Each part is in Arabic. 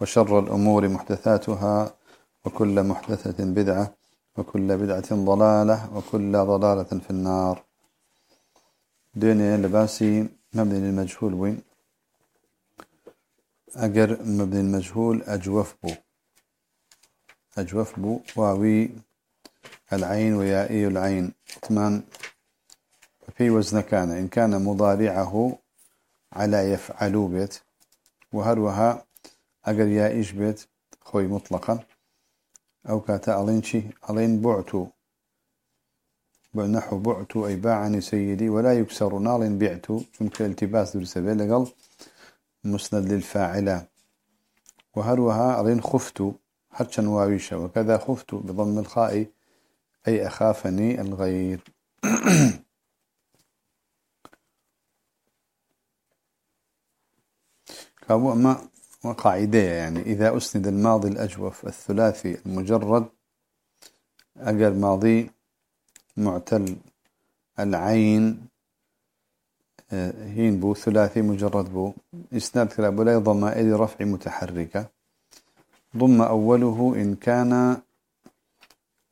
وشر الأمور محدثاتها وكل محدثة بدعة وكل بدعة ضلالة وكل ضلالة في النار. دنيا لباسي مبني للمجهول. وين أجر مبني المجهول أجوف بو أجوف بو واوي العين ويائي العين. ثمان في وزن كان إن كان مضارعه على يفعلوا بيت. وهروها أجر يائيش بيت خوي مطلقا. أو كاتا ألين شي ألين بعتو. نحو بعتو أي باعني سيدي ولا يكسر نال بعتو. چونك التباس در سبيل لقل. مسند للفاعلة. وهروها ألين خفتو. حتى واويشة. وكذا خفت بضم الخاء. أي أخافني الغير. كابو أما وقاعدة يعني. إذا أسند الماضي الأجوف الثلاثي المجرد أجر ماضي معتل العين آه، هين بو ثلاثي مجرد بو. إسناد كلاب ولا ضمائر رفع متحركة. ضم أوله إن كان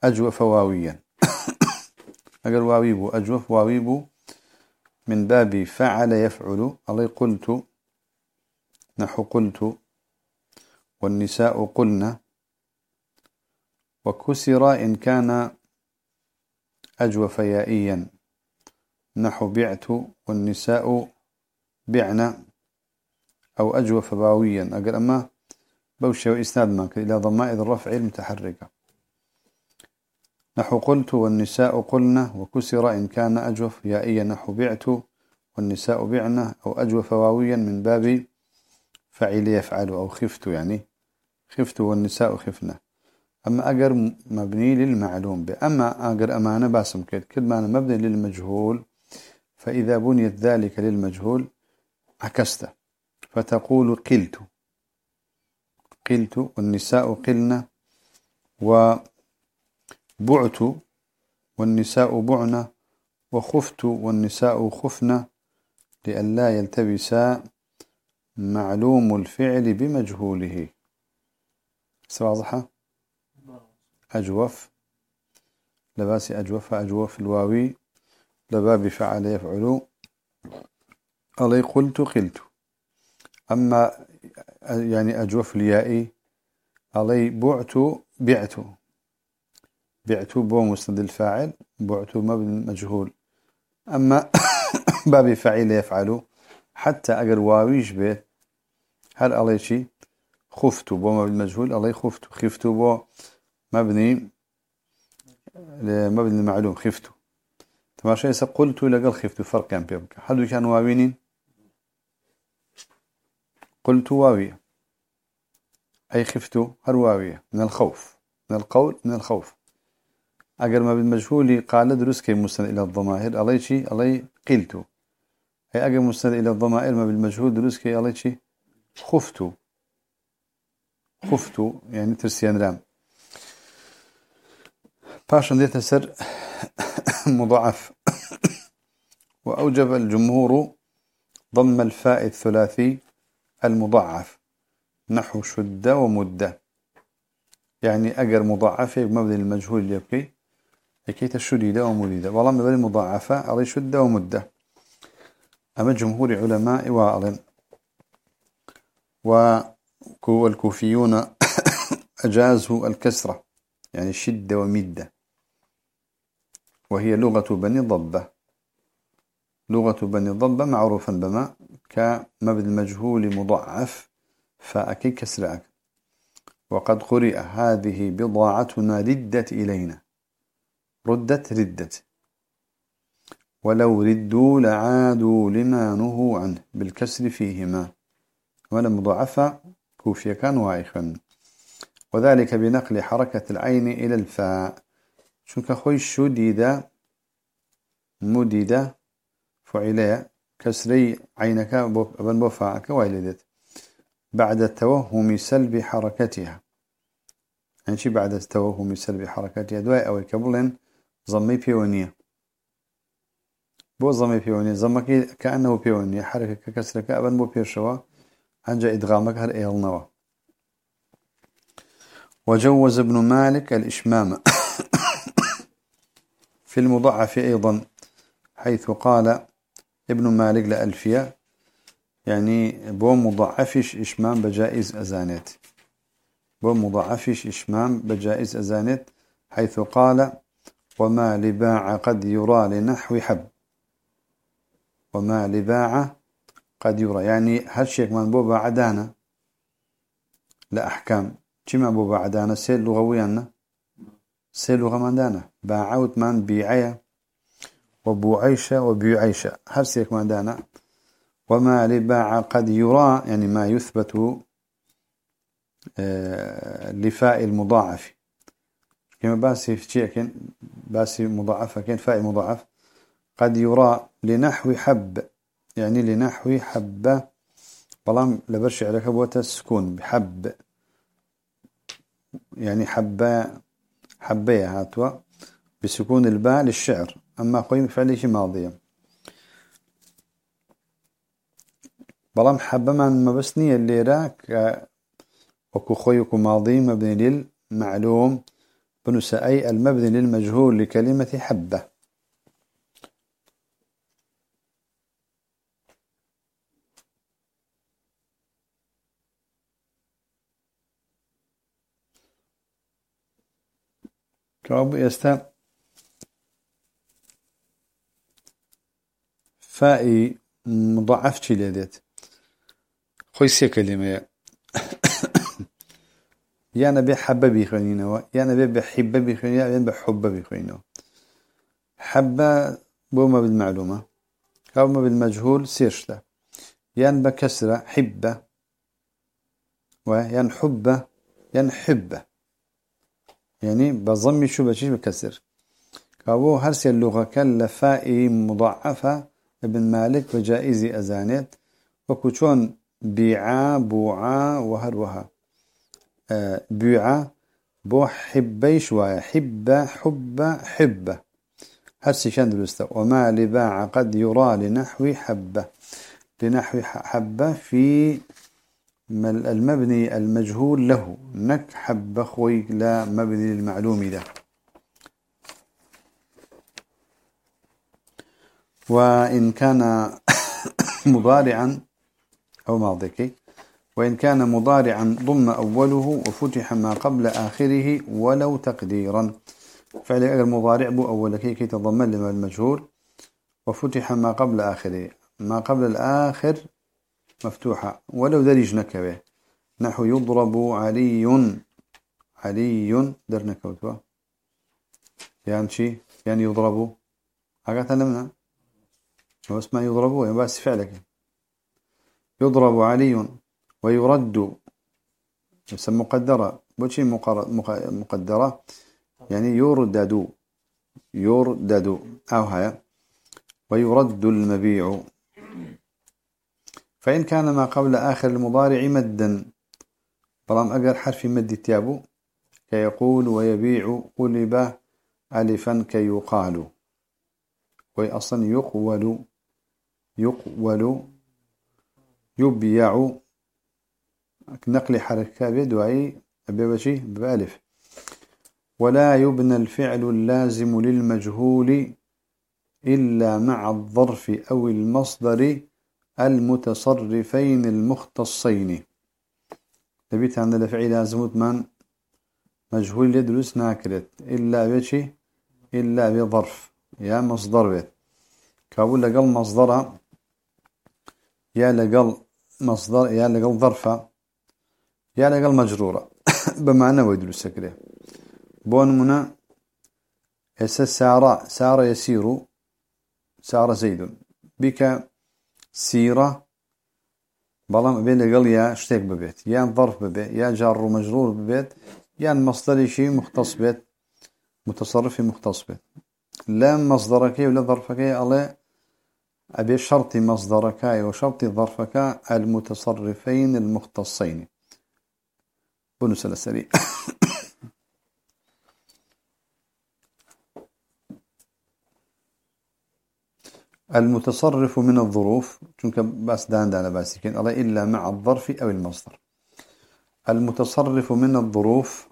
أجوف واويا. أجر واوي بو أجوف واوي بو. من باب فعل يفعل. الله قلت نحو قلت. والنساء قلنا وكسر إن كان أجوف يائيا نحو بعت والنساء بعنا أو أجوف باويا. أقل أما بوشي وإسناد ماك إلى ضمائر الرفع المتحركة. نحو قلت والنساء قلنا وكسر إن كان أجوف يائيا نحو بعت والنساء بعنا أو أجوف واويا. من باب فعل يفعل أو خفت يعني. خفت والنساء خفنا. أما أجر مبني للمعلوم أما أجر أمانة باسم كده كل ما مبني للمجهول. فإذا بنيت ذلك للمجهول عكست. فتقول قلت. قلت والنساء قلنا وبعت والنساء بعنا وخفت والنساء خفنا لئلا يلتبسا معلوم الفعل بمجهوله. واضحة أجوف. لباس أجوف. أجوف الواوي. لباب فعل يفعل. علي قلت قلت. أما يعني أجوف اليائي. علي بعت بعت. بعت بو مسند الفاعل بعت مبني مجهول. أما باب فعل يفعل. حتى أجر واويش به هل علي خفت بو مبني المجهول الله خفت خفت بو مبني مبني المعلوم خفت تماشى يسا قلت لقل خفت فرق كان بيبك هل كان واوين قلت واوية. أي خفت هل واوية. من الخوف. من القول من الخوف. أجر ما بالمجهول قال دروس كي مستند إلى الضمائر الله شيء الله قلت أي أجر مستند إلى الضمائر ما بالمجهول دروس كي الله شيء خفت خفت يعني ترسيان رام. باشا ديت سر مضاعف. وأوجب الجمهور ضم الفاء الثلاثي المضاعف. نحو شدة ومدة يعني أجر مضاعفة بمبني المجهول يبكي أكيد الشديدة ومديدة والله مبني مضاعفة على شدة ومدة أما جمهور علماء وعلم و والكوفيون أجازوا الكسرة يعني شدة ومدة. وهي لغة بني ضبة. لغة بني ضبة معروفا بما كمبد المجهول مضعف فأكي كسرك. وقد قرئ هذه بضاعتنا ردت إلينا. ردت ردت. ولو ردوا لعادوا لما نهوا عنه بالكسر فيهما. ولا مضاعفة كوفية كان وايخا وذلك بنقل حركة العين إلى الفاء. شنك خوي شديد مديد فعليا كسري عينك أبن بوفاعك ويلدت بعد التوهم سلب حركتها. يعني شي بعد التوهم سلب حركتها؟ دواء أو كبلن ضمي بيونية. بو ضمي بيونية ضمك كأنه بيونية حركة كسرك أبن بو بيرشوا. أنجا إدغامك هر إيلنوا وجوز ابن مالك الإشمام في المضعف أيضا حيث قال ابن مالك لألفية يعني بو مضعفش إشمام بجائز أزانت بو مضعفش إشمام بجائز أزانت حيث قال وما لباع قد يرى لنحو حب. وما لباع قد يرى. يعني هالشيك من بو بعدانا؟ لأحكام كما بو بعدانا؟ سيل لغويا سيل لغة من دانا. باعوت من بيعيا وبوعيشة وبيعيشة هالشيك من دانا. وما لباع قد يرى يعني ما يثبت آه، لفاء المضاعف. كما باسي في شيء باسي مضاعفة كان فاء مضاعف. قد يرى لنحو حب. يعني لنحو حبة بلام لبرش عليك بوتا السكون بحب. يعني حبة حبة هاتوا. بسكون الباء للشعر. أما قيم فعليه ماضية. بلام حبة من مبسنية اللي راك وكو خويكو ماضي مبني للمعلوم. بنس أي المبني للمجهول لكلمة حبة. كابو يستا فائي مضاعف سێ کەلیمەیە یانە بێ حەبە بیخوێنینەوە یانە بێ بە حیبە بیخوێنین یان بە حوبە بیخوێنەوە حەبە بۆ مەبد معلومە کاو مەبد مەجهول سێشتە یان بە کەسرە حیبە ويان حبة يان حبة. يعني بضم شو بشيش بكسر. كابو هرسي اللغة كان لفائي مضاعفة ابن مالك وجائزي أزانيت وكوشون بيعا بوعا وهروها آه بيعا بو حبي شوية حبة حبة حبة. هرسي كان دلستا وما لباع قد يرى لنحو حبة. لنحو حبة في المبني المجهول له. نك حبة خوي لا مبني للمعلوم له. وإن كان مضارعا أو ماضيك وإن كان مضارعا ضم أوله وفتح ما قبل آخره ولو تقديرا. فعل أجل مضارع بو أولك كي تضمن لما المجهول وفتح ما قبل آخره. ما قبل الآخر مفتوحة. ولو درج نكبه نحو يضرب علي. علي در نكوتوا يعني شي؟ يعني يضرب. أقعد لمنا هو اسمه يضربه يعني بس فعلك. يضرب علي ويرد. يسمى مقدرة. بوشي مقدرة. يعني يردد. يردد. أو هيا ويرد المبيع. فإن كان ما قبل آخر المضارع مدا بلام أقر حرف مد تيابو كيقول ويبيع قلب ألفا كيقال وي أصلا يقول يقول يبيع. نقل حركة بدعي بوجه بألف. ولا يبنى الفعل اللازم للمجهول إلا مع الظرف أو المصدر المتصرفين المختصين. تبيت عند الفعل لازم من؟ مجهول يدرس ناكرت. إلا بشي إلا بظرف. يا مصدر بيت. كابول لقل مصدرة يا لقل مصدر يا لقل ظرفة يا لقل مجرورة. بمعنى ويدل سكره بون منا يس سارة سارة يسير سارة زيد. بك سيرة. بلام بين لقل يا اشتيك ببيت يا ظرف ببيت يا جار ومجرور ببيت يا مصدر شيء مختص بيت متصرف مختص بيت. لا مصدرك ولا ظرفك الله أبي شرط مصدرك وشرط ظرفك المتصرفين المختصين. بنس السريع المتصرف من الظروف چونك بس دان دان باسكين الله إلا مع الظرف أو المصدر. المتصرف من الظروف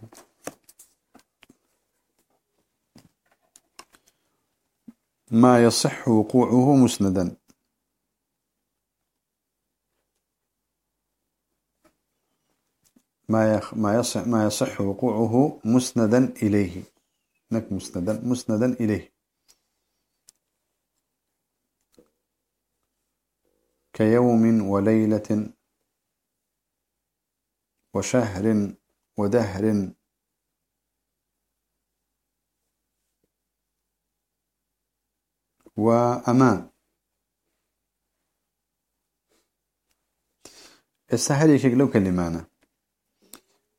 ما يصح وقوعه مسندا. ما ما يصح ما يصح وقوعه مسندا إليه. نك مسندا مسندا إليه. كيوم وليلة وشهر ودهر. وأمان السهل يشكلوا كلمانا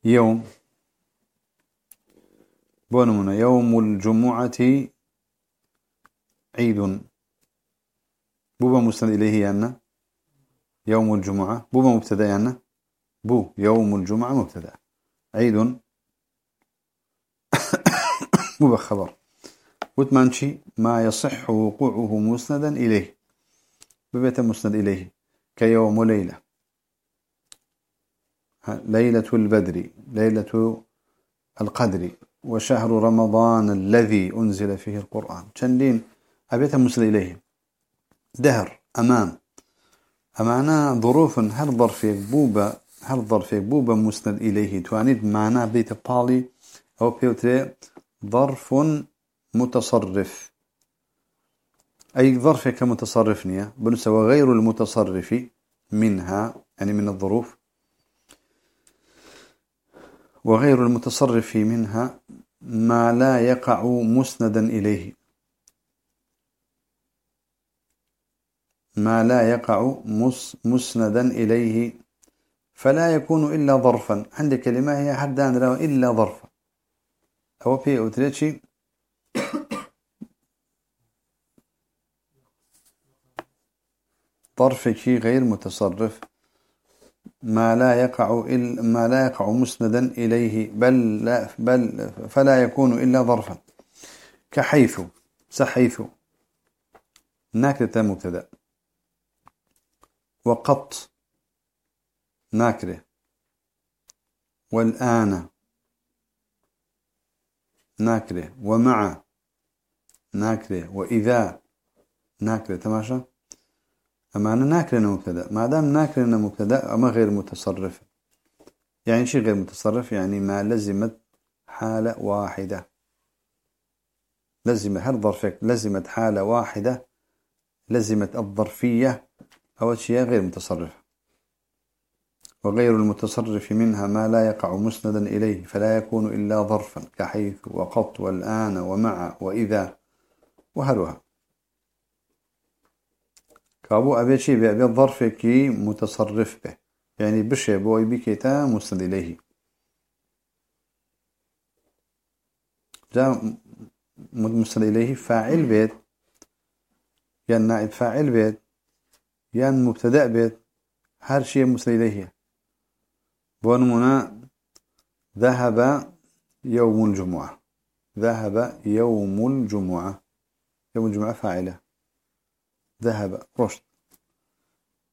يوم بونمنا يوم الجمعة عيد. بوبا مسند إليه يعني يوم الجمعة بوبا مبتدأ يعني؟ بو يوم الجمعة مبتدأ. عيد. بوبا خبر وتمانشي ما يصح وقوعه مسندا إليه. ببيت مسند إليه. كيوم وليلة ليلة البدر ليلة القدر وشهر رمضان الذي أنزل فيه القرآن. شندين أبيت مسند إليه. دهر أمام. أمانا ظروف هل ظرفك بوبا هل ظرفك بوبا مسند إليه توانيد معنا بيت بالي أو بيوتري ظرف متصرف. أي ظرف كمتصرف نية بنسوى غير المتصرف منها يعني من الظروف. وغير المتصرف منها ما لا يقع مسندا إليه ما لا يقع مسندا إليه فلا يكون إلا ظرفا. عند كلمة هي حدان إلا ظرفا. أو في أوتريتشي. ظرفك غير متصرف. ما لا يقع إلا ما لا يقع مسندا إليه بل لا بل فلا يكون إلا ظرفا. كحيث سحيث ناكرة مبتدا وقط ناكرة والآن ناكرة ومع ناكرة وإذا ناكرة تماشى؟ أما أنا ناكرنا مبتدأ. ما دام ناكرنا مبتدأ أما غير متصرف. يعني شيء غير متصرف؟ يعني ما لزمت حالة واحدة. لزم هل ظرفك لزمت حالة واحدة؟ لزمت الظرفية. أو شيء غير متصرف وغير المتصرف منها ما لا يقع مسندا إليه فلا يكون إلا ظرفا كحيث وقط والآن ومع وإذا وهلها كابو أبي شيء بأبي الظرف كي متصرف به. يعني بشي بوي بكيتا مسند إليه. جاء مسند إليه فاعل بيت. يعني نائب فاعل بيت. يعني مبتدأ بيت هر شيء مسند إليه. بونمنا ذهب يوم الجمعة. ذهب يوم الجمعة. يوم الجمعة فاعلة. ذهب رشد.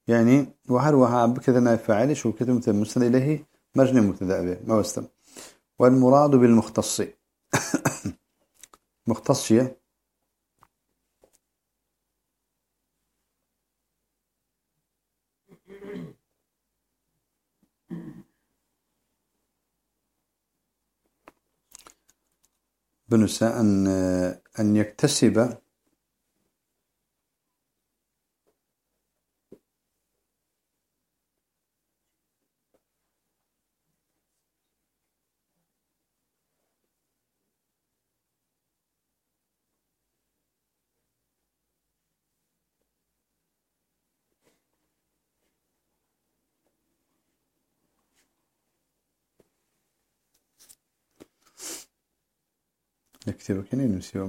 يعني وهروها بكذا نائب فاعل شو كتب مسند إليه مجني مبتدأ به. ما وستم والمراد بالمختص. مختص بنسى أن أن يكتسب نكتبه كنين نسيبه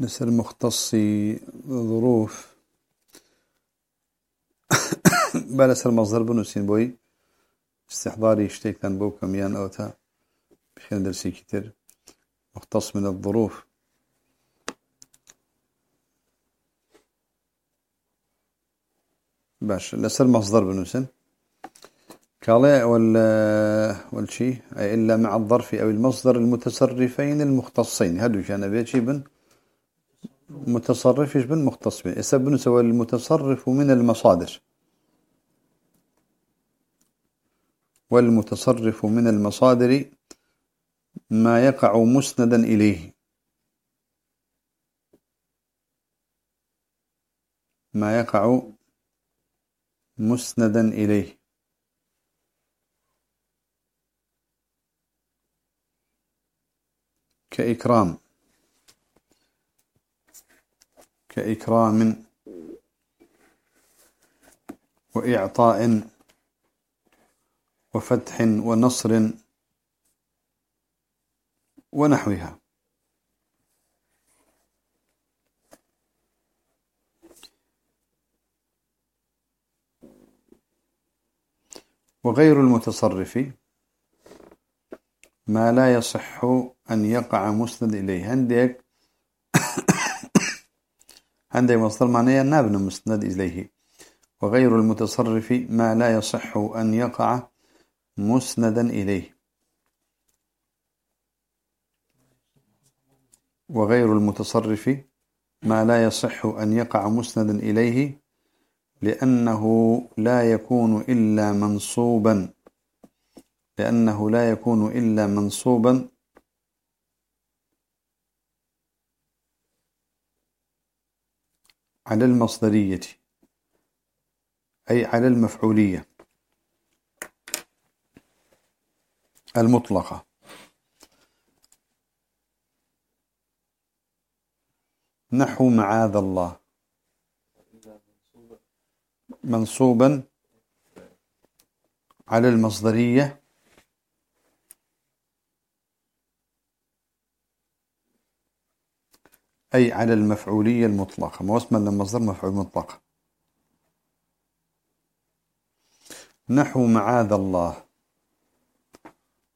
نسر مختصي ظروف. بلس المصدر بنوسين بوي استحضاري اشتيكتان بو كميان أوتا. بخير درسي كتير. مختص من الظروف. باش لسر مصدر بنوسن كالي وال والشي إلا مع الظرف أو المصدر المتصرفين المختصين. هدو كان بيتشي بن؟ متصرف يشبه مختص به. يسبن سوى المتصرف من المصادر. والمتصرف من المصادر ما يقع مسندا إليه. ما يقع مسندا إليه. كإكرام. كإكرام وإعطاء وفتح ونصر ونحوها. وغير المتصرف ما لا يصح أن يقع مسند إليه. عندك عندي مصدر معناه نابن مستند إليه. وغير المتصرف ما لا يصح أن يقع مسندا إليه. وغير المتصرف ما لا يصح أن يقع مسندا إليه لأنه لا يكون إلا منصوبا. لأنه لا يكون إلا منصوبا على المصدرية أي على المفعولية المطلقة. نحو معاذ الله. منصوبا على المصدرية. أي على المفعولية المطلقة. ما اسم المصدر مفعول مطلق نحو معاذ الله.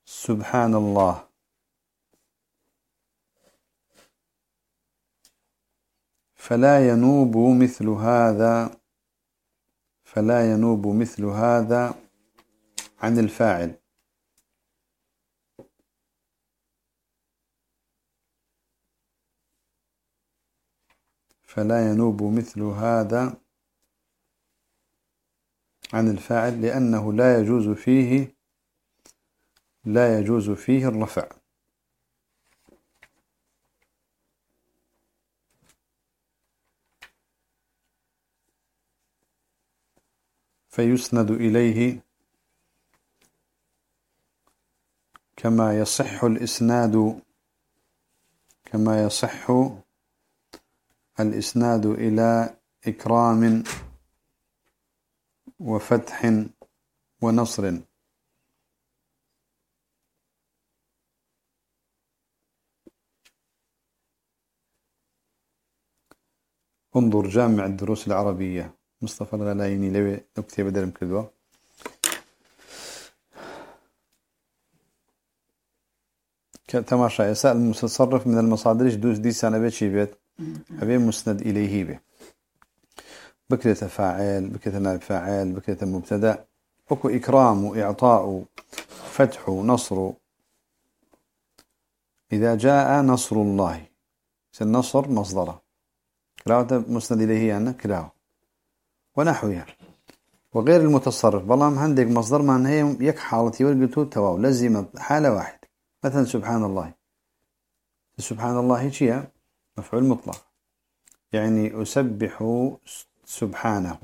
سبحان الله. فلا ينوب مثل هذا فلا ينوب مثل هذا عن الفاعل. فلا ينوب مثل هذا عن الفاعل لأنه لا يجوز فيه لا يجوز فيه الرفع. فيسند إليه كما يصح الإسناد كما يصح الإسناد إلى إكرام وفتح ونصر. انظر جامع الدروس العربية. مصطفى الغلايني لو نكتب بدل كذوة كتماشى يسأل المتصرف من المصادر. دوس دي سنة بيت شي بيت. أبي مسند إليه به. بكرة فاعل بكرة نائب فاعل بكرة مبتدأ. أكو إكرام وإعطاء فتح نصر. إذا جاء نصر الله النصر مصدره. كراوة مسند إليه يعني كراوة ونحوها وغير المتصرف بلام هندك مصدر ما هي يك حالتي ورقتو تواو. لزم حالة واحد. مثلا سبحان الله. سبحان الله هي مفعول مطلق. يعني أسبح سبحانه.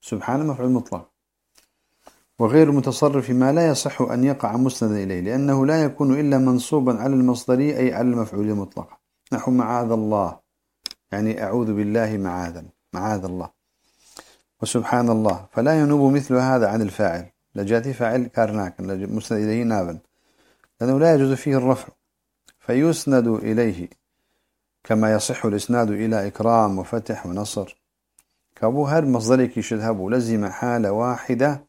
سبحانه مفعول مطلق. وغير متصرف ما لا يصح أن يقع مسندا إليه لأنه لا يكون إلا منصوبا على المصدري أي على المفعول المطلق نحو معاذ الله. يعني أعوذ بالله معاذا معاذ الله. وسبحان الله. فلا ينوب مثل هذا عن الفاعل. لجاتي فاعل كارناك مسند إليه نابا. لأنه لا يجوز فيه الرفع. فيسند إليه. كما يصح الإسناد إلى إكرام وفتح ونصر. كابو هر مصدرك يشذهب لزم حالة واحدة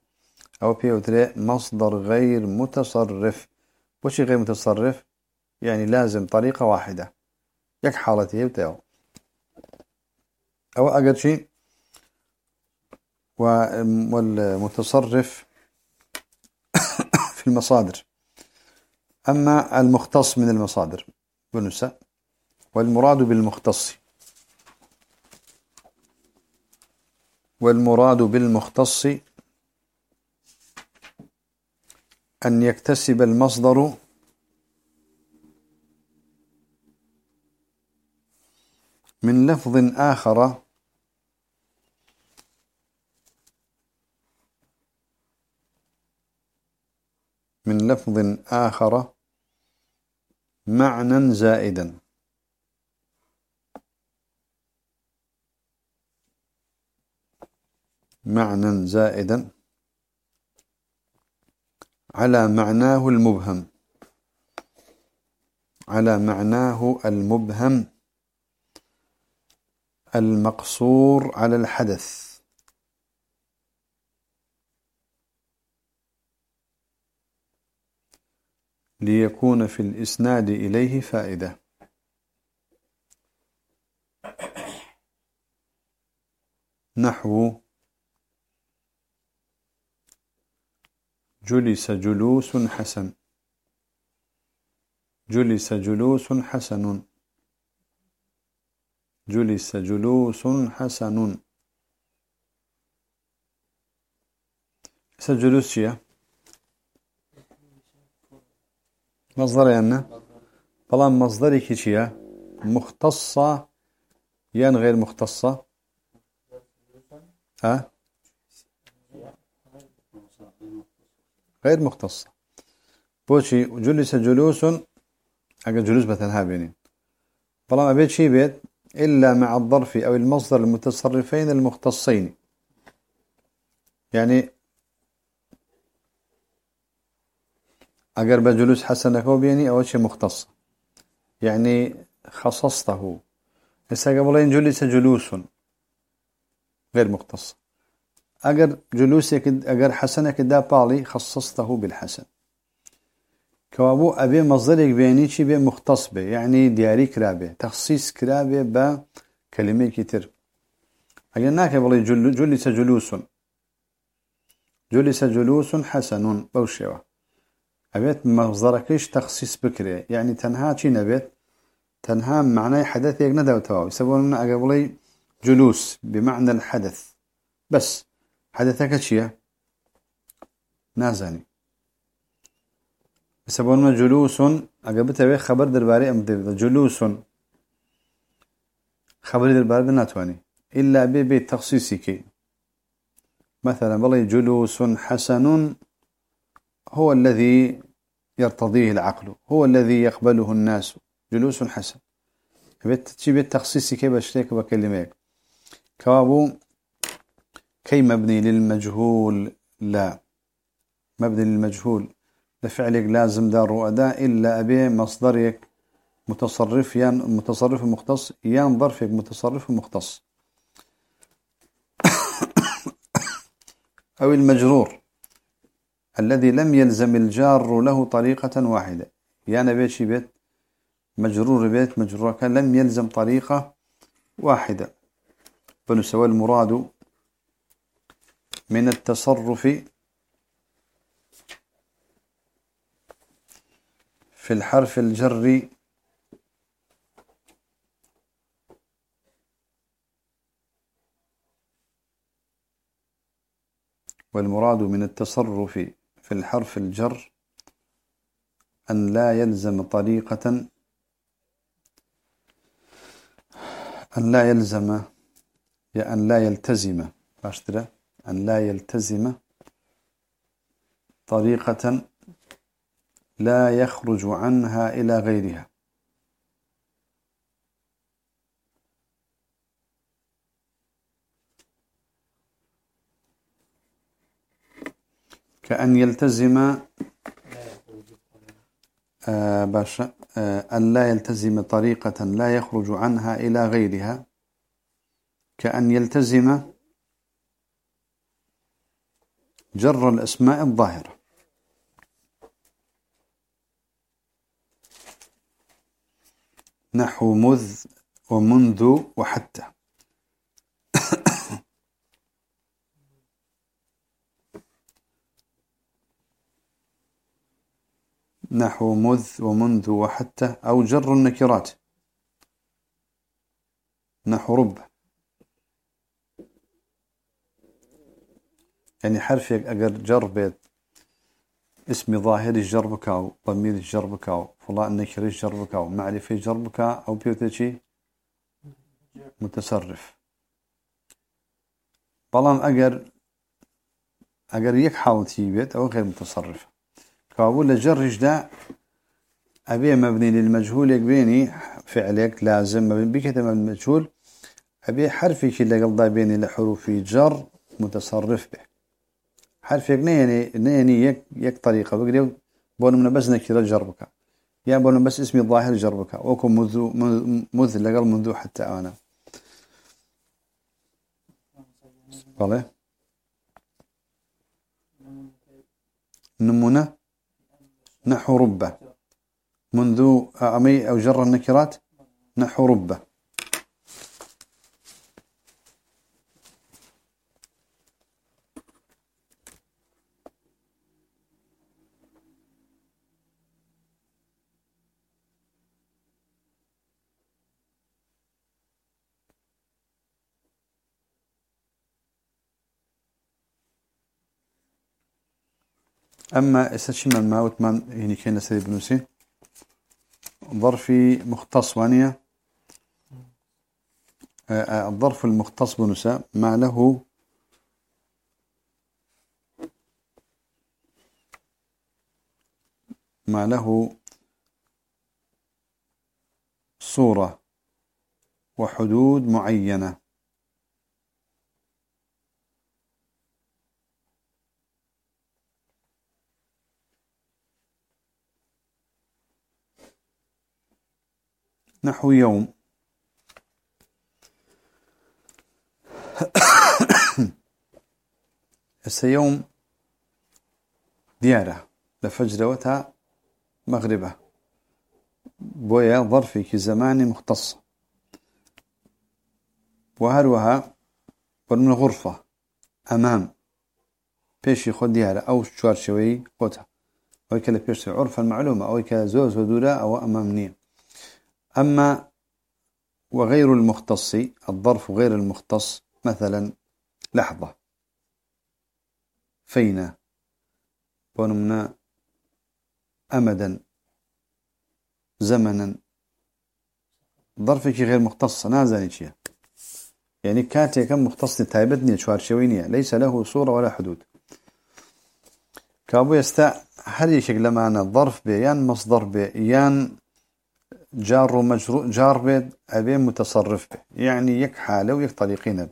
أو بيوتري مصدر غير متصرف. وش غير متصرف؟ يعني لازم طريقة واحدة. يك حالته يبتعو أو أقل شيء والمتصرف في المصادر. أما المختص من المصادر بنساء والمراد بالمختص. والمراد بالمختص أن يكتسب المصدر من لفظ آخر من لفظ آخر معنى زائدا. معنى زائدا على معناه المبهم. على معناه المبهم المقصور على الحدث. ليكون في الإسناد إليه فائدة. نحو جلس جلوس حسن. جلس جلوس حسن. جلس جلوس حسن. سجلوس شيء مصدر يعني طالما مصدري كيشيا مختصة يان غير مختصة؟ ها؟ غير مختصة. بوشي جلس جلوس أجا جلوس مثلا بينين طالما بيت شي بيت إلا مع الظرف أو المصدر المتصرفين المختصين يعني اگر بجلوس حسنك بيني أو شيء مختص؟ يعني خصصته. هسه قبلين جلس جلوس غير مختص. اگر جلوسك اگر حسنك دا بالي خصصته بالحسن. كوابو أبي مصدرك بيني شي بي مختص به يعني دياري كرابه تخصيص كرابه با كلمة كتير. اگر ناك بلي جلس جلوس جلس جلوس حسن بوشيوه أبيت مصدركش تخصيص بكري يعني تنها شي نبيت؟ تنها معنى حدث يقندى وتواو يسبون قبلي جلوس بمعنى الحدث. بس. حدثك شيء؟ نازاني. يسبون جلوس أقبت أبي خبر درباري أم جلوس. خبر درباري ناتواني. إلا أبي بيت تخصيصي كي مثلا بلي جلوس حسن هو الذي يرتضيه العقل هو الذي يقبله الناس. جلوس حسن. تجيب التخصيص كيف اشتيك بكلمك كوابو كي مبني للمجهول؟ لا. مبني للمجهول. لفعلك لازم دار وأداء إلا أبي مصدرك متصرف يان متصرف مختص يان ظرف متصرف مختص. أو المجرور الذي لم يلزم الجار له طريقة واحدة. يعني بيت شي بيت مجرور بيت مجرور كان لم يلزم طريقة واحدة. فنسوى المراد من التصرف في الحرف الجر والمراد من التصرف في الحرف الجر أن لا يلزم طريقة أن لا يلزم يا أن لا يلتزم. أشترى أن لا يلتزم طريقة لا يخرج عنها إلى غيرها. كأن يلتزم آه باشا آه أن لا يلتزم طريقة لا يخرج عنها إلى غيرها. كأن يلتزم جر الأسماء الظاهرة. نحو مذ ومنذ وحتى. نحو مذ ومنذ وحتى أو جر النكرات. نحو رب. يعني حرف أجر جر بيت. اسم ظاهر جر بكاو ضمير جر بكاو فلان نكر جر بكاو معرفة جر بكا أو بيوتشي متصرف. بلان أجر أجر يك حالتي بيت أو غير متصرف. كابول لجرش دا أبي مبني للمجهول يقبيني فعلك لازم مبني مبني المجهول أبي حرفي اللي قلدا بيني لحروف جر متصرف به. حرفك نيني نيني يك يك طريقة. بقدر بون من بس نكرة جربك يا بون بس اسمي الظاهر جربك وكم منذ منذ لقل منذ حتى أنا. والله. نمونة. نحو ربة. منذ أمي أو جر النكرات. نحو ربة. أما استشم الماوت من يعني كان سيد بنوسي ظرفي مختص وانية. آه، آه، الظرف المختص بنوسا ما له ما له صورة وحدود معينة. نحو يوم. هسه يوم ديارة لفجروتها مغربة. بويا ظرفي كزمان مختص. وهروها من غرفة أمام. بيشي خود ديارة أو شوار شوي قوتها أو كلا بيشي عرفا معلومة أو كلا زوز ودورة أو أمامنية أما وغير المختص الظرف غير المختص مثلا لحظة. فينا ونمنا أمدا. زمنا. ظرفك غير مختص نازل شيء. يعني كاتي كم مختص تايبتني شوار شوينية ليس له صورة ولا حدود. كابو يستا هل يشكل معنا ظرف بيان مصدر بيان جار ومجرور جار بيد أبي متصرف به. يعني يك حالة ويك طريقين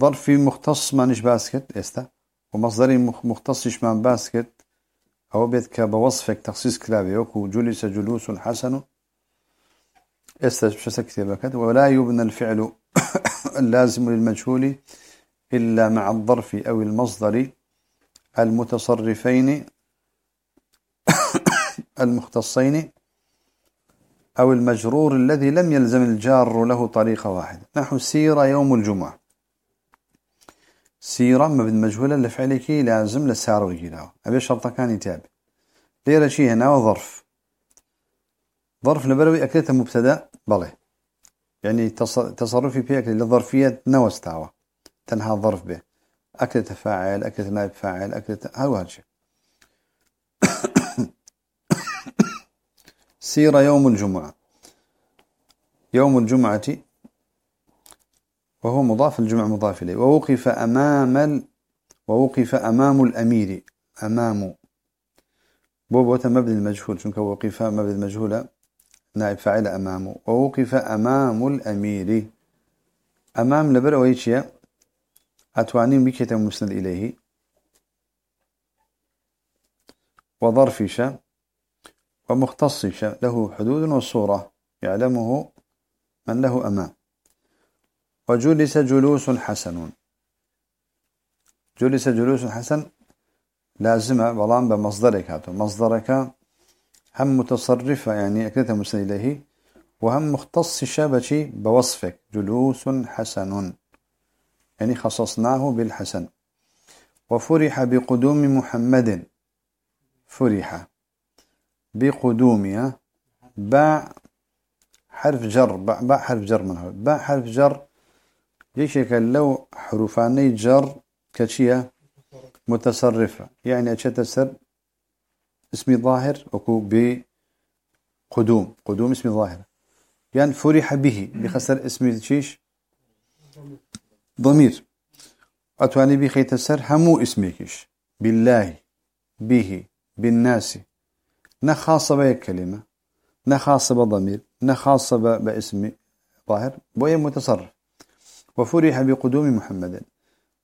ظرفي مختص ما نش باسكت إستا. ومصدري مختص ما باسكت. أو بيت بوصفك تخصيص كلابي وكو جلس جلوس حسن. استشفى كتابك ولا يبنى الفعل اللازم للمجهول إلا مع الظرف أو المصدر المتصرفين المختصين. أو المجرور الذي لم يلزم الجار له طريقة واحدة نحو سير يوم الجمعة. سيرة مبن مجهولة لفعلك لازم للسار ويجيله أبي شرط كان يتاب ليرة شيء هنا وظرف. ظرف لبروي أكلته مبتدأ بله. يعني تصرفي فيك للظرفية نوستاوة تنهى الظرف به. أكلة فاعل أكلة نائب فاعل أكلة هو هذا الشيء. سير يوم الجمعة. يوم الجمعة وهو مضاف الجمعة مضاف إليه. ووقف أمام ال... ووقف أمام الأمير أمام بوبوة مبني المجهول. شنك وقف مبني المجهول؟ نائب فاعل أمامه ووقف أمام الأمير. أمام لبر ويشيا أتواني بكتا مسند إليه. وظرفش ومختصش له حدود وصورة يعلمه من له أمام. وجلس جلوس حسن. جلس جلوس حسن لازمة بلان بمصدرك. هاتو مصدرك هم متصرفة يعني أكدتها مسند إليه وهم مختص شابتي بوصفك. جلوس حسن. يعني خصصناه بالحسن. وفرح بقدوم محمد. فرح. بقدومها باع حرف جر باع حرف جر منه باع حرف جر يشك لو حروفاني جر كشية متصرفة. يعني أشتسر اسمي ظاهر أكو بقدوم. قدوم اسمي ظاهر. يعني فرح به بخسر اسمي تشيش ضمير. أتواني بخي تسر همو اسميكش بالله به بالناس. نخاصة بأي كلمة نخاصة بضمير نخاصة باسم ظاهر وهي متصرف. وفرح بقدوم محمد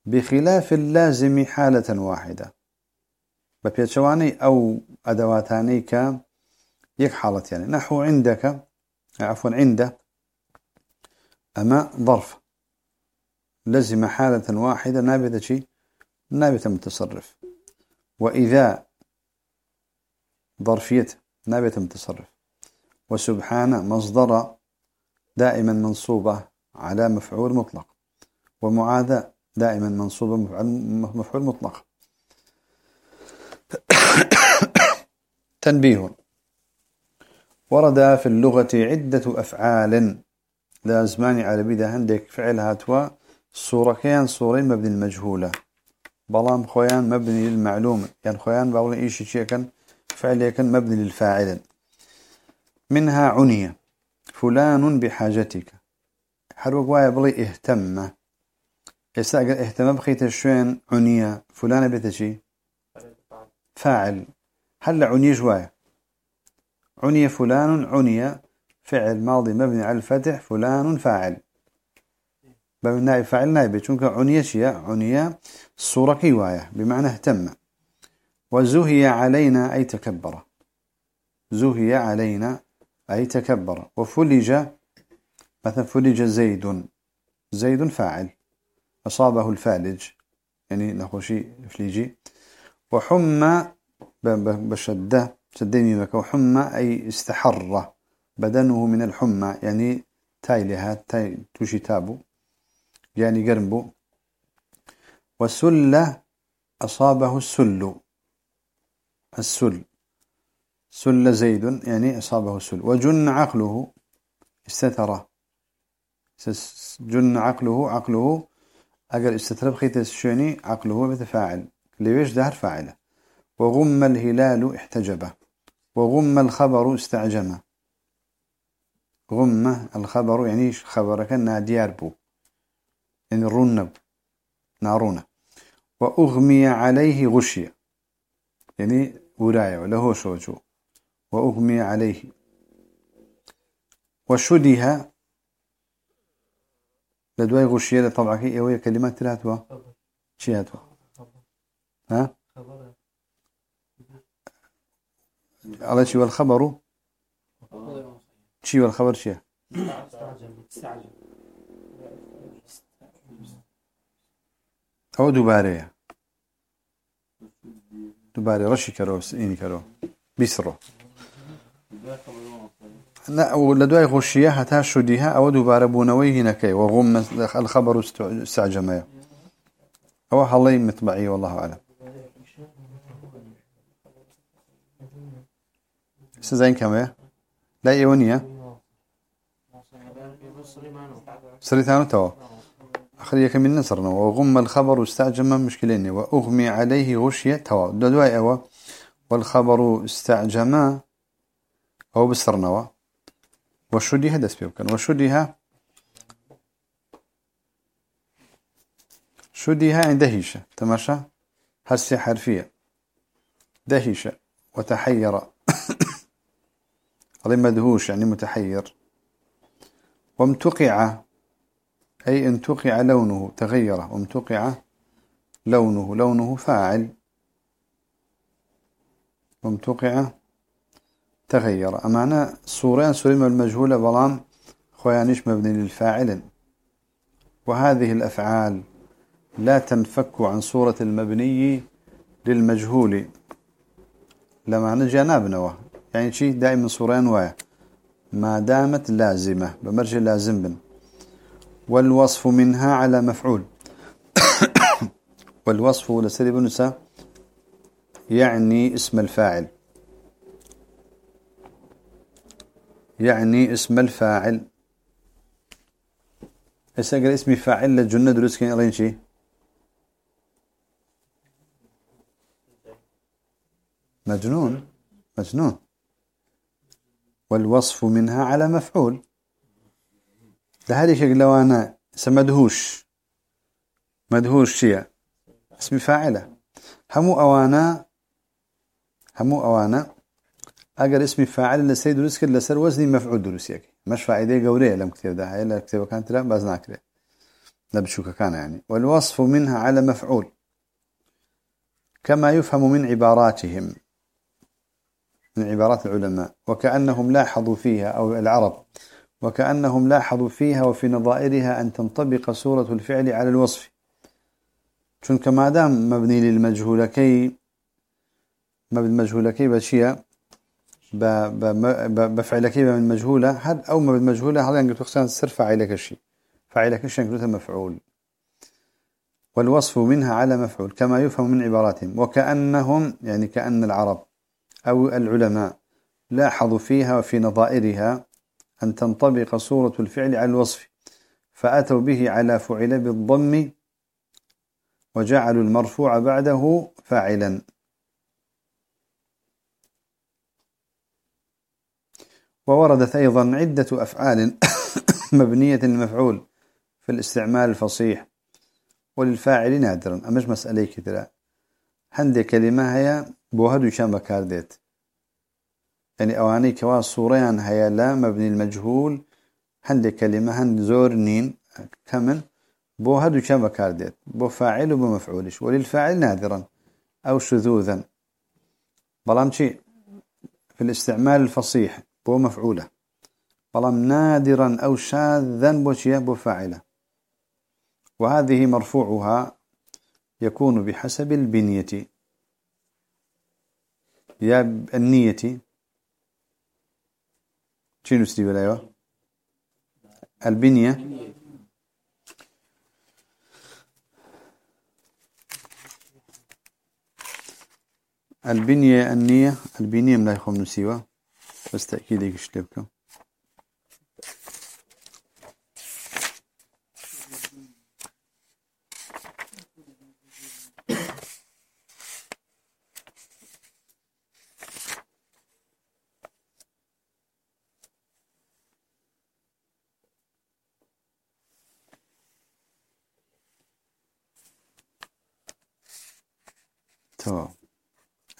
بخلاف اللازم حالة واحدة. ببيتشواني أو أدواتاني ك يك حالة يعني. نحو عندك عفوا عنده أما ظرف. لزم حالة واحدة نابتة شيء نابتة متصرف. وإذا ظرفية نابتة متصرف وسبحان مصدر دائما منصوبة على مفعول مطلق. ومعاذ دائما منصوبة مفعول مطلق. تنبيه. ورد في اللغة عدة أفعال. لا زمان عربي ده عندك فعل هاتوا صورة كيان صورين مبني المجهولة. بلام خويان مبني للمعلومة يعني خويان باولا إيش شيء كان؟ فعل كان مبني للفاعل. منها عنية فلان بحاجتك. حروق وايا بلي اهتم. يساقل اهتم بخيت الشوين عنية فلان بيتشي فاعل. هل عني جوايا عني فلان عني. فعل ماضي مبني على الفتح. فلان فاعل. باب نائب فاعل نائب چونك عني شيء عني الصورة كيوايا بمعنى اهتم. وزهي علينا أي تكبر. زهي علينا أي تكبر. وفلج مثلا فلج زيد. زيد فاعل. أصابه الفالج. يعني نخوشي فليجي. وحمى بشدة شديني لك وحمى أي استحر. بدنه من الحمى يعني تاي لها تاي توشي تابو. يعني قرنبو. وسل أصابه السل. السل. سل زيد يعني أصابه السل وجن عقله استتر. جن عقله عقله أجر استتر بخيت الشوني عقله بتفاعل ليش دهر فاعله؟ وغم الهلال احتجبه وغم الخبر استعجمه غم الخبر يعني خبرك ناديار بو يعني رنب نارونة. وأغمي عليه غشية يعني وراية وله شوجو وأغمي عليه. وشدها. لدواي غشية طبعا. كي إيه كلمات تلاتوا. شي هاتوا ها؟ على شي والخبر شي والخبر شي أو دوباره دوباره رشي كرو إني كرو بيسرو. لا ولا دواي غشية حتى شديها أو دوبارة بونوي هناك وغم الخبر استعجمه أو حالي مطبعي والله أعلم. سزين كم لا إيونية. سريتانو تو. أخريك من نصرنا وغم الخبر استعجم مشكلين. وأغمي عليه غشية تو دواي أو والخبر استعجم أو بسرنا وشديها دس بيوكن. وشديها شديها عند دهيشة تماشى هسي حرفية. دهيشة. وتحير. هذا مدهوش يعني متحير. وامتقع. أي انتقع لونه تغير وامتقع لونه لونه فاعل. وامتقع تغير. أمانا صورين سورين المجهولة بلان خوانيش مبني للفاعل. وهذه الأفعال لا تنفك عن صورة المبني للمجهول. لما نجي نابنوه يعني شيء دائما صورين وايا ما دامت لازمة بمرجع لازم بن. والوصف منها على مفعول. والوصف لسري بنسى يعني اسم الفاعل. يعني اسم الفاعل. هسه اسمي فاعل للجنة دروس كان يرين شيء مجنون. مجنون. والوصف منها على مفعول. لهذه شكل لو أنا سمدهوش. مدهوش شيء. اسم فاعلة. همو أوانا همو أوانا. أجر اسم فاعل لسيد رزق لسر وزني مفعول دروسيك مش فائدة قورية لم كتير ده. هاي كتير كانت لا باز ناكله نبشوك كان يعني. والوصف منها على مفعول. كما يفهم من عباراتهم. من عبارات العلماء. وكأنهم لاحظوا فيها أو العرب. وكأنهم لاحظوا فيها وفي نظائرها أن تنطبق صورة الفعل على الوصف. چونك ما دام مبني للمجهول كي مبني المجهول كي بشيء بفعل كي من مجهولة هل أو مبني المجهولة هذا ينقل تخصان سر فاعلك الشيء فاعلك الشيء ينقل مفعول. والوصف منها على مفعول كما يفهم من عباراتهم وكأنهم يعني كأن العرب أو العلماء لاحظوا فيها وفي نظائرها أن تنطبق صورة الفعل على الوصف فأتوا به على فعل بالضم وجعلوا المرفوع بعده فاعلا. ووردت أيضا عدة أفعال مبنية للمفعول في الاستعمال الفصيح وللفاعل نادرا. أمش مسألة كثيرة؟ هندي كلمة هي بوهدو شان بكارديت يعني أواني كوا صوريان هيا لا مبني المجهول هندي كلمة هند زور نين كمن بو هدو كان بكارديت بو فاعل وبو مفعولش وللفاعل نادرا أو شذوذا. بلام شيء في الاستعمال الفصيح بو مفعولة. بلام نادرا أو شاذا بو شيء بو فاعلة. وهذه مرفوعها يكون بحسب البنية. يا النية. شنو نسدي ولا البنية البنية النية. البنية ملا يخوم نسيوا بس تأكيد شلبكم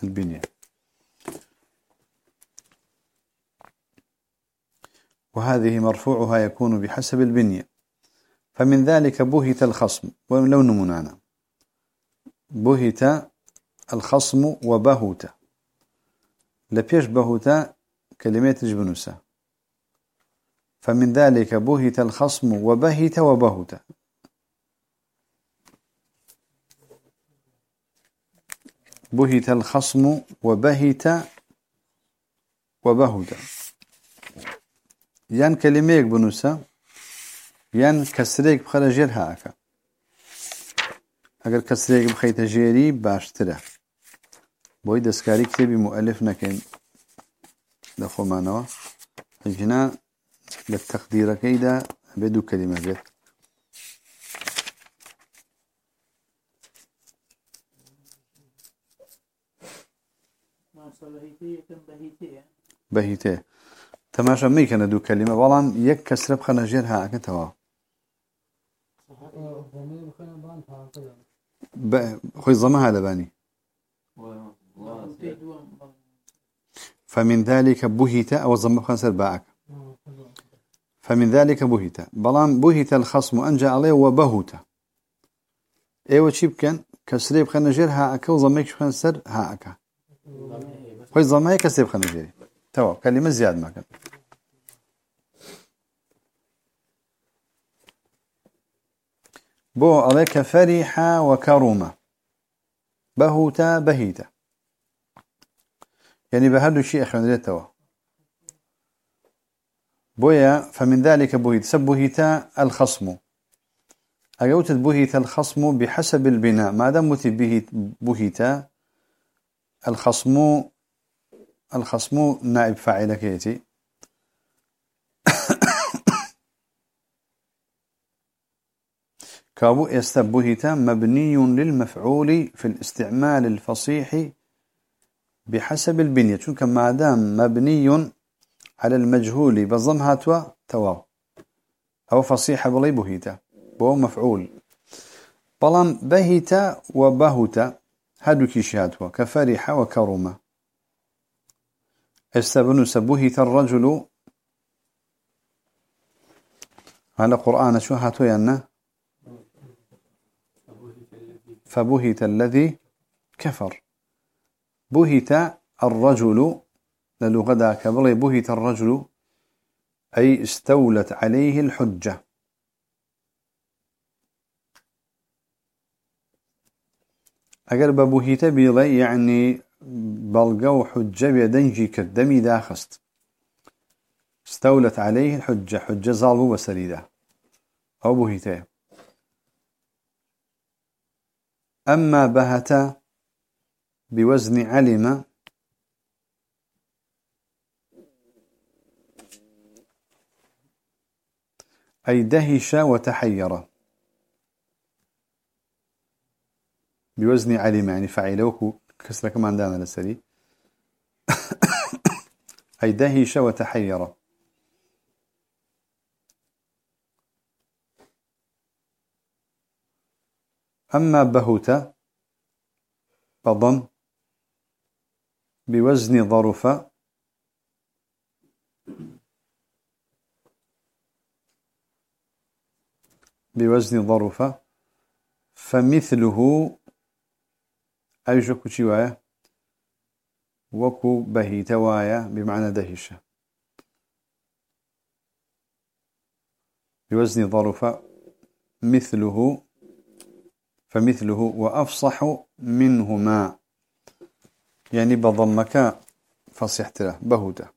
البنية وهذه مرفوعها يكون بحسب البنية. فمن ذلك بهت الخصم. ولو نمنانا بهت الخصم وبهت. لبيش بهوتا كلمات جبنوسا فمن ذلك بهت الخصم وبهت وبهت. بهت الخصم وبهت وبهت. يان كلمة بنوسا يان كسريك بخرجير هاكا. اگر كسريك بخيت جيري باشتره بۆی دەستکاری کتێبی مؤلف نەکەین لەخۆمانەوە ئەجنا لە تەقدیرەکەیدا بێ دوو کەلیمە بێت بەهیتێ تەماشە میکەنە دوو کەلیمە بەڵام یەک کەسرە بخەنە ژێر هاکەتەوە خۆی زەمە هالەبانی فمن ذلك بهت أو ضم خنسر باعك فمن ذلك بهت بلان بهت الخصم أنجى عليه وبهت إيوه شيب كان كسريب خنجر هاك وضميك خنسر هاك خوي ضميك كسريب خنجر توا كلمة زياد ما كان. بو عليك فرح وكرم بهت بهيت يعني بهدو شيء أخوان بويا فمن ذلك بوهيت سبهيتا الخصم. أجوت بهيت الخصم بحسب البناء. ما دام بهيت بهيتا الخصم الخصم نائب فاعل كيتي كابو يستبهيتا مبني للمفعول في الاستعمال الفصيح بحسب البنية. شو ما دام مبني على المجهول؟ بضم هاتوا تواو. أو فصيحة بلي بهيتا بو مفعول. بلام بهيتا وبهتا هادو كيشاتوا كفرح وكرمة استبنوا سبهت الرجل. على قرآن شو هاتوا يانا فبهت الذي كفر. بهت الرجل. للغة ذاك بهت الرجل. أي استولت عليه الحجة. أقل ببهت بيلي يعني بلغو حجة بيدنجي كالدمي داخست استولت عليه الحجة حجة ظالبو وسريدة أو بهته أما بهت بوزن علم أي دهش وتحير. بوزن علم يعني فعلوه كسر كمان دانا لسري أي دهش وتحير أما بهوت بضم بوزن ظرف بوزن ظرف فمثله أيجوك شوايا وكو بهيت وايا بمعنى دهشة بوزن ظرف مثله فمثله وأفصح منهما. يعني بضمك فصيحت له بهوته.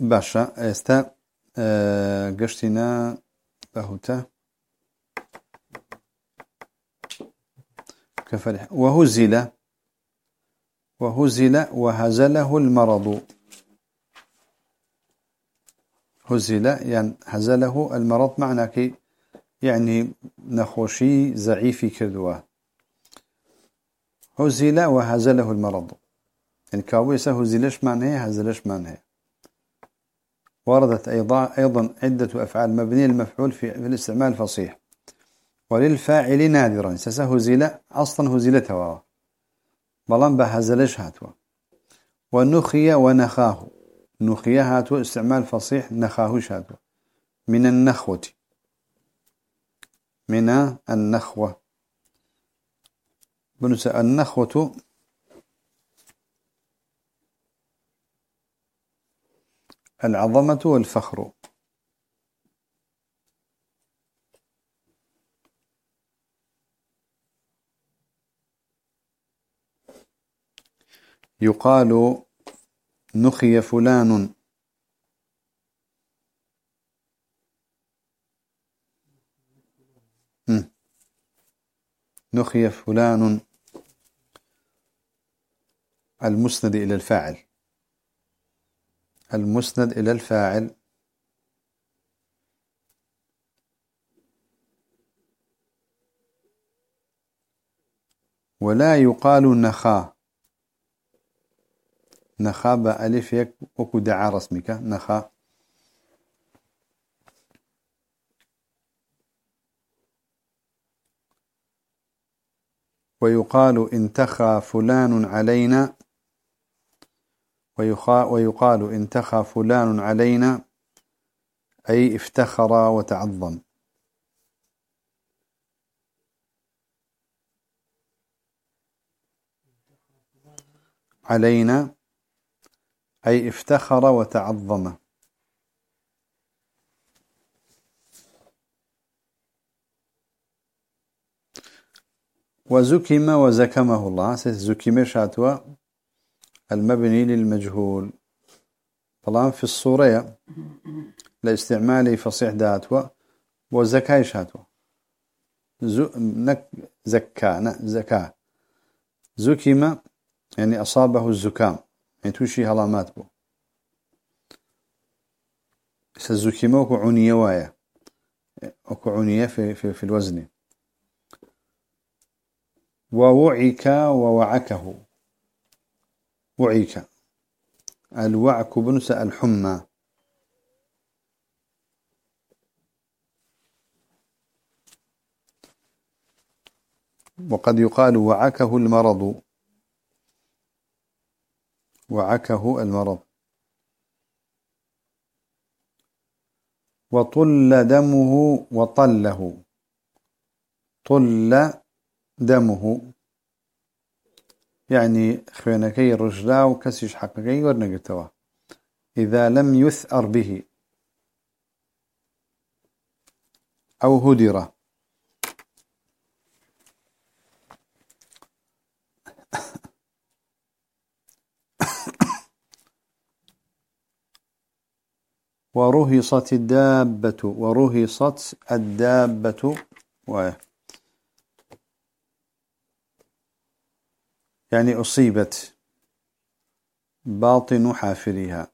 باشا استا قشتنا بهوته كفرح وهزل وهزل وهزله المرض هزل يعني هزله المرض معنى كي يعني نخوشي زعيفي كردوه هزل وهزله المرض يعني كاويسة هزلش معنى هزلش معنى وردت أيضا أيضا عدة أفعال مبنية المفعول في الاستعمال الفصيح. وللفاعل نادرا سسهزل أصلا هزلتها بلان بهزلش هاتوا. ونخي ونخاه. نخية هاتو استعمال فصيح نخاهوش هاتو من النخوة. من النخوة. بنسى النخوة العظمة والفخر. يقال نخي فلان. نخي فلان. المسند إلى الفاعل. المسند إلى الفاعل. ولا يقال نخا. نخا بألف يك وكو دعا رسمك. نخا. ويقال انتخى فلان علينا. ويقال انتخى فلان علينا أي افتخر وتعظم. علينا أي افتخر وتعظم. وزكم وزكمه الله. زكم شاتوا. المبني للمجهول. طالما في الصورة لاستعمال فصيح داتوا وزكاة شاتوا. زكا زكاة زكم يعني أصابه الزكام يعني توشي هلامات بو. الزكام وكو عنية وايا. وكو عنية في, في, في الوزن. ووعك ووعكه. وعك الوعك بنس الحمى. وقد يقال وعكه المرض. وعكه المرض. وطل دمه وطله. طل دمه. يعني خوينكي رجلا وكسيش حقكي ورنقتوا إذا لم يثأر به أو هدر. ورهصت الدابة ورهصت الدابة ويه يعني أصيبت باطن حافرها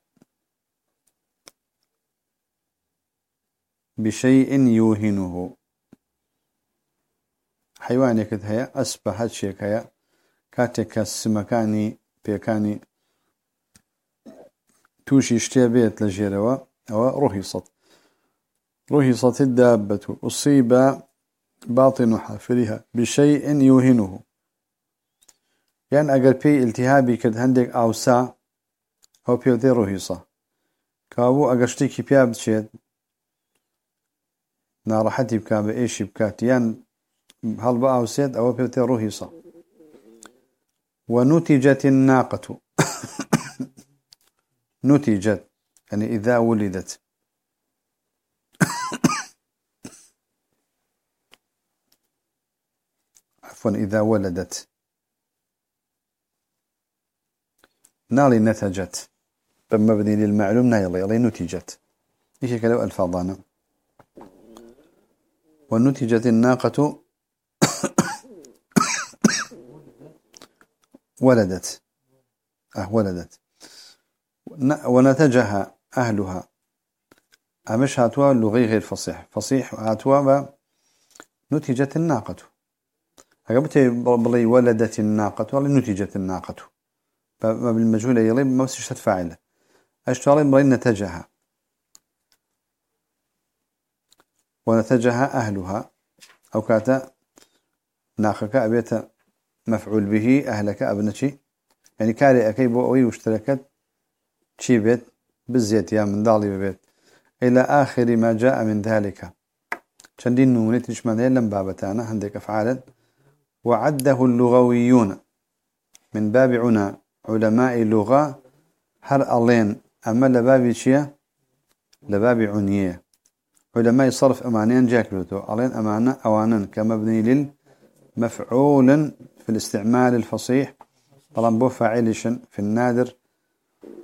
بشيء يوهنه. حيوانك هي أصبحت شيك هي كاتك السمكاني بيكاني توشي اشتيابيت لجيروا. أو رهصت رهصت الدابة. أصيب باطن حافرها بشيء يوهنه. يعني اگر پی التهابی کرد هندێک ئاوسا ئەو پێوتێ ڕۆهیسە کابوو ئەگەر شتێکی پیا بچێت ناڕەحەتی بکە بە ئێشی بکات یان هەڵ بە ئاوسێت ئەوە پێوتێ ڕۆهیسە ونتجت الناقة. نتجت يعني إذا ولدت. عفوا إذا ولدت. نالي نتجت. بمبني للمعلوم نايلي يلي نتجت. إيش كلو ألفاظانا ونتجت الناقة ولدت. أه ولدت. ونتجها أهلها. أمش هاتوا لغي غير فصيح. فصيح هاتوا نتجت الناقة. أقبتي بلي ولدت الناقة ولا نتجت الناقة. بالمجهول يلي ما بس يشتت فاعله. أشتغل مرين نتجها ونتجها أهلها. أو كاتا ناخك أبيت مفعول به أهلك أبنتي يعني كاري أكيب أوي واشتركت شي بيت بزيت. يا من ضالي ببيت. إلى آخر ما جاء من ذلك. شندين نوني تشمل لم بابتانا عندك أفعالا وعده اللغويون. من باب عنا علماء اللغة هر ألين. أما لبابي شيا لبابي عنية علماء صرف أمانين جاكلوتو ألين أمانة أوانا كمبني للمفعول في الاستعمال الفصيح. طالما بو فاعلش في النادر.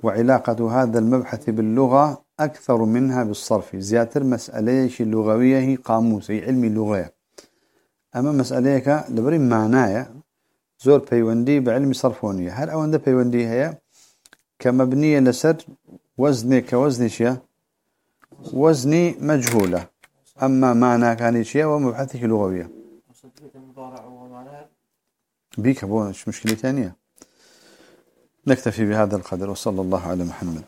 وعلاقة هذا المبحث باللغة أكثر منها بالصرف. زيادة مسألة اللغوية هي قاموس هي علمي اللغة أما مسألة لبري معناها زور بيوندي بعلم صرفونية هل أولا بيوندي هي كمبنية لسر وزني كوزني شيء وزني مجهولة أما معنى كان شيء ومبحثه لغوية بيك أبونا مشكلة ثانية نكتفي بهذا القدر وصلى الله على محمد.